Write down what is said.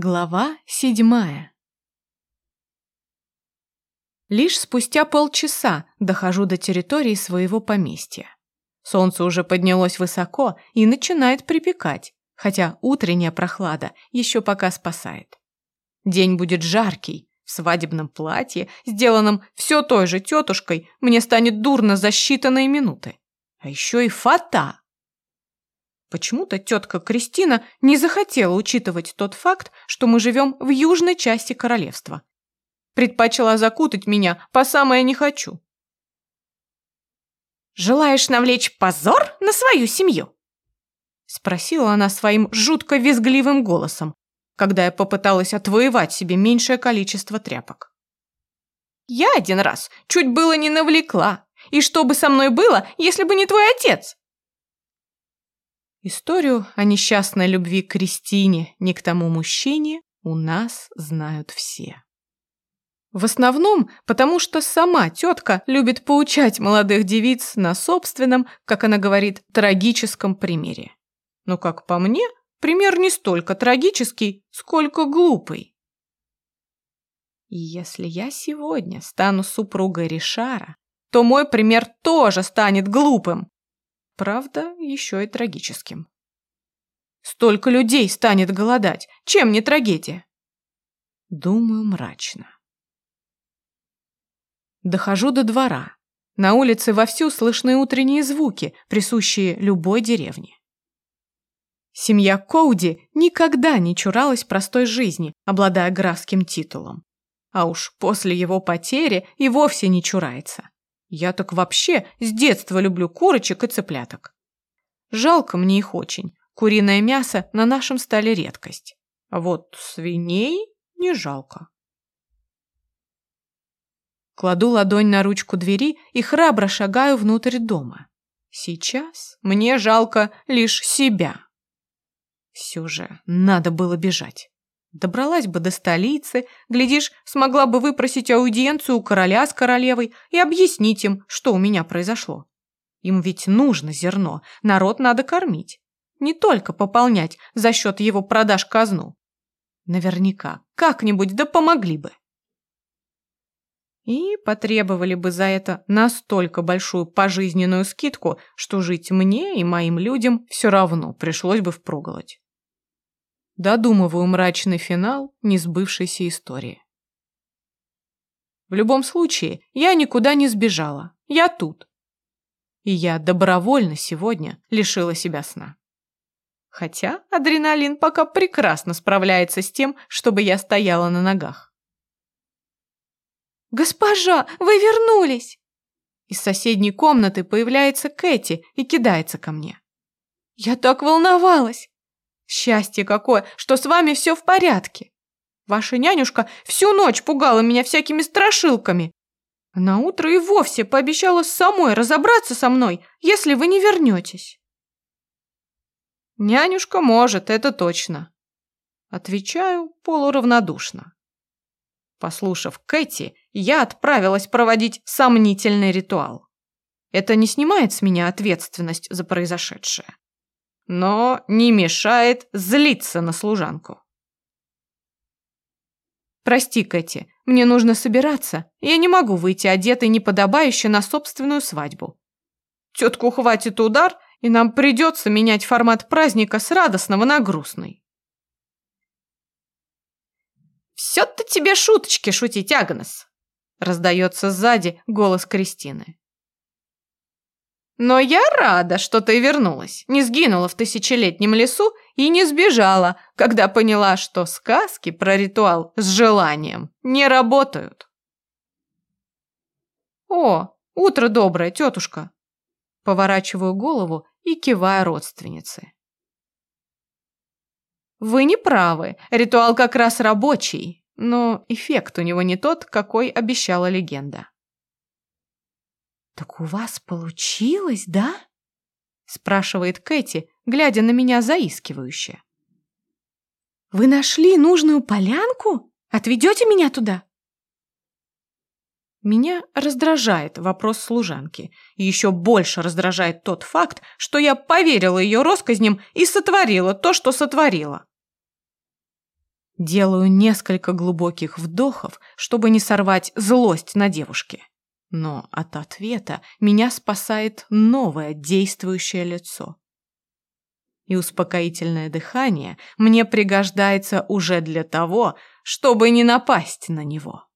Глава седьмая Лишь спустя полчаса дохожу до территории своего поместья. Солнце уже поднялось высоко и начинает припекать, хотя утренняя прохлада еще пока спасает. День будет жаркий, в свадебном платье, сделанном все той же тетушкой, мне станет дурно за считанные минуты. А еще и фата. Почему-то тетка Кристина не захотела учитывать тот факт, что мы живем в южной части королевства. Предпочла закутать меня по самое не хочу. «Желаешь навлечь позор на свою семью?» Спросила она своим жутко визгливым голосом, когда я попыталась отвоевать себе меньшее количество тряпок. «Я один раз чуть было не навлекла. И что бы со мной было, если бы не твой отец?» Историю о несчастной любви к Кристине не к тому мужчине у нас знают все. В основном, потому что сама тетка любит поучать молодых девиц на собственном, как она говорит, трагическом примере. Но, как по мне, пример не столько трагический, сколько глупый. И если я сегодня стану супругой Ришара, то мой пример тоже станет глупым, Правда, еще и трагическим. Столько людей станет голодать. Чем не трагедия? Думаю мрачно. Дохожу до двора. На улице вовсю слышны утренние звуки, присущие любой деревне. Семья Коуди никогда не чуралась простой жизни, обладая графским титулом. А уж после его потери и вовсе не чурается. Я так вообще с детства люблю курочек и цыпляток. Жалко мне их очень. Куриное мясо на нашем столе редкость. А вот свиней не жалко. Кладу ладонь на ручку двери и храбро шагаю внутрь дома. Сейчас мне жалко лишь себя. Все же надо было бежать. Добралась бы до столицы, глядишь, смогла бы выпросить аудиенцию у короля с королевой и объяснить им, что у меня произошло. Им ведь нужно зерно, народ надо кормить. Не только пополнять за счет его продаж казну. Наверняка, как-нибудь да помогли бы. И потребовали бы за это настолько большую пожизненную скидку, что жить мне и моим людям все равно пришлось бы впроголодь. Додумываю мрачный финал несбывшейся истории. В любом случае, я никуда не сбежала. Я тут. И я добровольно сегодня лишила себя сна. Хотя адреналин пока прекрасно справляется с тем, чтобы я стояла на ногах. «Госпожа, вы вернулись!» Из соседней комнаты появляется Кэти и кидается ко мне. «Я так волновалась! Счастье какое, что с вами все в порядке. Ваша нянюшка всю ночь пугала меня всякими страшилками. На утро и вовсе пообещала самой разобраться со мной, если вы не вернетесь. Нянюшка может, это точно. Отвечаю полуравнодушно. Послушав Кэти, я отправилась проводить сомнительный ритуал. Это не снимает с меня ответственность за произошедшее но не мешает злиться на служанку. «Прости, Кэти, мне нужно собираться. Я не могу выйти одетой неподобающе на собственную свадьбу. Тетку хватит удар, и нам придется менять формат праздника с радостного на грустный». «Все-то тебе шуточки шутить, Агнес!» раздается сзади голос Кристины. Но я рада, что ты вернулась, не сгинула в тысячелетнем лесу и не сбежала, когда поняла, что сказки про ритуал с желанием не работают. О, утро доброе, тетушка. Поворачиваю голову и киваю родственнице. Вы не правы, ритуал как раз рабочий, но эффект у него не тот, какой обещала легенда. «Так у вас получилось, да?» спрашивает Кэти, глядя на меня заискивающе. «Вы нашли нужную полянку? Отведете меня туда?» Меня раздражает вопрос служанки. Еще больше раздражает тот факт, что я поверила ее россказням и сотворила то, что сотворила. Делаю несколько глубоких вдохов, чтобы не сорвать злость на девушке. Но от ответа меня спасает новое действующее лицо. И успокоительное дыхание мне пригождается уже для того, чтобы не напасть на него.